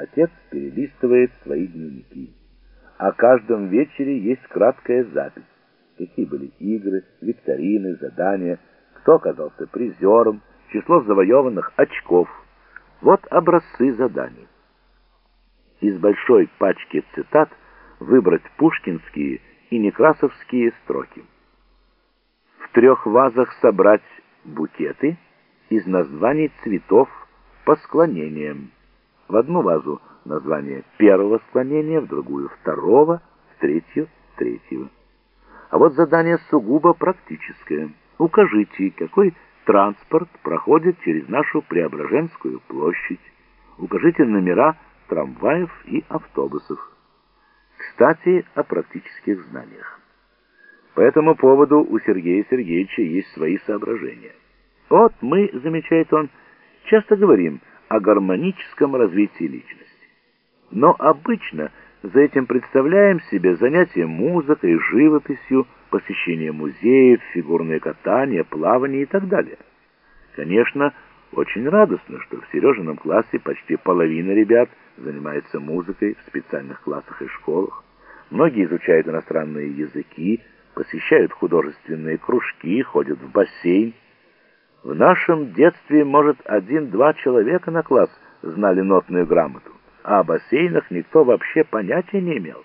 Отец перелистывает свои дневники. О каждом вечере есть краткая запись. Какие были игры, викторины, задания, кто оказался призером, число завоеванных очков. Вот образцы заданий. Из большой пачки цитат выбрать пушкинские и некрасовские строки. В трех вазах собрать букеты из названий цветов по склонениям. В одну вазу название первого склонения, в другую второго, в третью третьего. А вот задание сугубо практическое. Укажите, какой транспорт проходит через нашу Преображенскую площадь. Укажите номера трамваев и автобусов. Кстати, о практических знаниях. По этому поводу у Сергея Сергеевича есть свои соображения. Вот мы, замечает он, часто говорим о гармоническом развитии личности. Но обычно за этим представляем себе занятия музыкой, живописью, посещение музеев, фигурное катание, плавание и так далее. Конечно, очень радостно, что в Сережином классе почти половина ребят занимается музыкой в специальных классах и школах. Многие изучают иностранные языки, посещают художественные кружки, ходят в бассейн. В нашем детстве, может, один-два человека на класс знали нотную грамоту а о бассейнах никто вообще понятия не имел.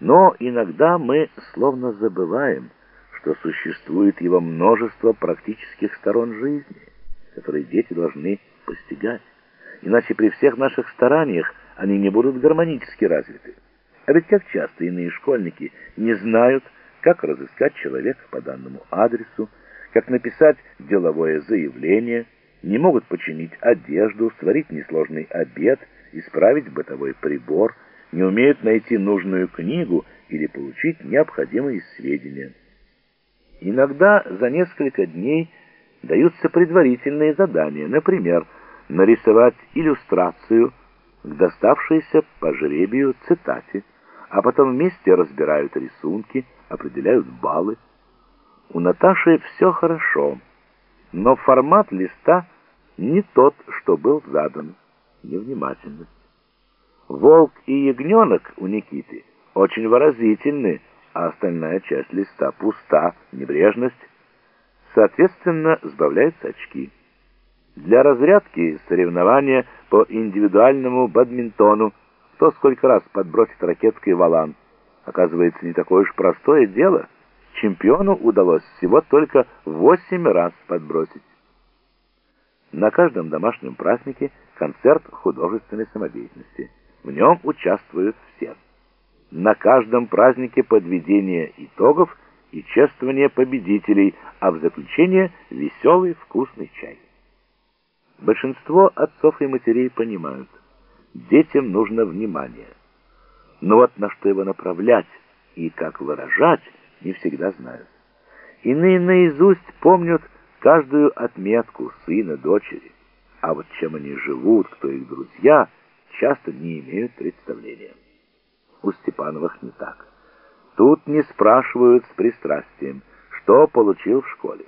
Но иногда мы словно забываем, что существует его множество практических сторон жизни, которые дети должны постигать. Иначе при всех наших стараниях они не будут гармонически развиты. А ведь как часто иные школьники не знают, как разыскать человека по данному адресу, как написать деловое заявление, не могут починить одежду, сварить несложный обед – исправить бытовой прибор, не умеют найти нужную книгу или получить необходимые сведения. Иногда за несколько дней даются предварительные задания, например, нарисовать иллюстрацию к доставшейся по жребию цитате, а потом вместе разбирают рисунки, определяют баллы. У Наташи все хорошо, но формат листа не тот, что был задан невнимательность. Волк и ягненок у Никиты очень выразительны, а остальная часть листа пуста, небрежность. Соответственно, сбавляются очки. Для разрядки соревнования по индивидуальному бадминтону кто сколько раз подбросит ракеткой валан. Оказывается, не такое уж простое дело. Чемпиону удалось всего только восемь раз подбросить. На каждом домашнем празднике концерт художественной самодеятельности. В нем участвуют все. На каждом празднике подведение итогов и чествование победителей, а в заключение веселый вкусный чай. Большинство отцов и матерей понимают, детям нужно внимание. Но вот на что его направлять и как выражать, не всегда знают. Иные наизусть помнят каждую отметку сына, дочери. А вот чем они живут, кто их друзья, часто не имеют представления. У Степановых не так. Тут не спрашивают с пристрастием, что получил в школе.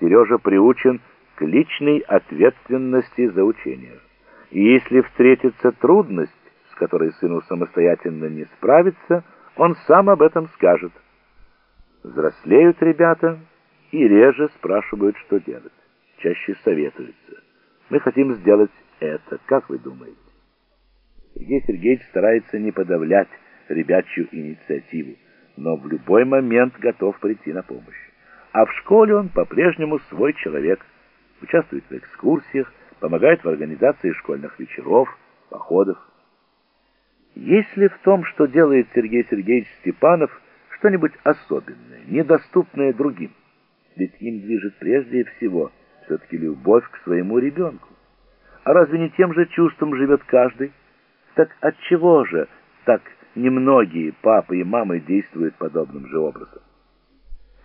Сережа приучен к личной ответственности за учение. И если встретится трудность, с которой сыну самостоятельно не справиться, он сам об этом скажет. Взрослеют ребята и реже спрашивают, что делать. Чаще советуются. Мы хотим сделать это, как вы думаете? Сергей Сергеевич старается не подавлять ребячью инициативу, но в любой момент готов прийти на помощь. А в школе он по-прежнему свой человек, участвует в экскурсиях, помогает в организации школьных вечеров, походов. Есть ли в том, что делает Сергей Сергеевич Степанов, что-нибудь особенное, недоступное другим? Ведь им движет прежде всего все-таки любовь к своему ребенку. А разве не тем же чувством живет каждый? Так отчего же так немногие папы и мамы действуют подобным же образом?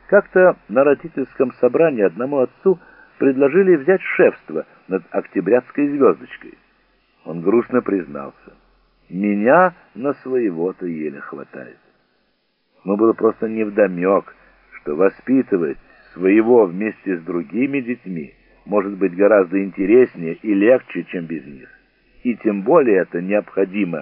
Как-то на родительском собрании одному отцу предложили взять шефство над октябрятской звездочкой. Он грустно признался. Меня на своего-то еле хватает. Ему было просто невдомек, что воспитывать своего вместе с другими детьми может быть гораздо интереснее и легче, чем без них. и тем более это необходимо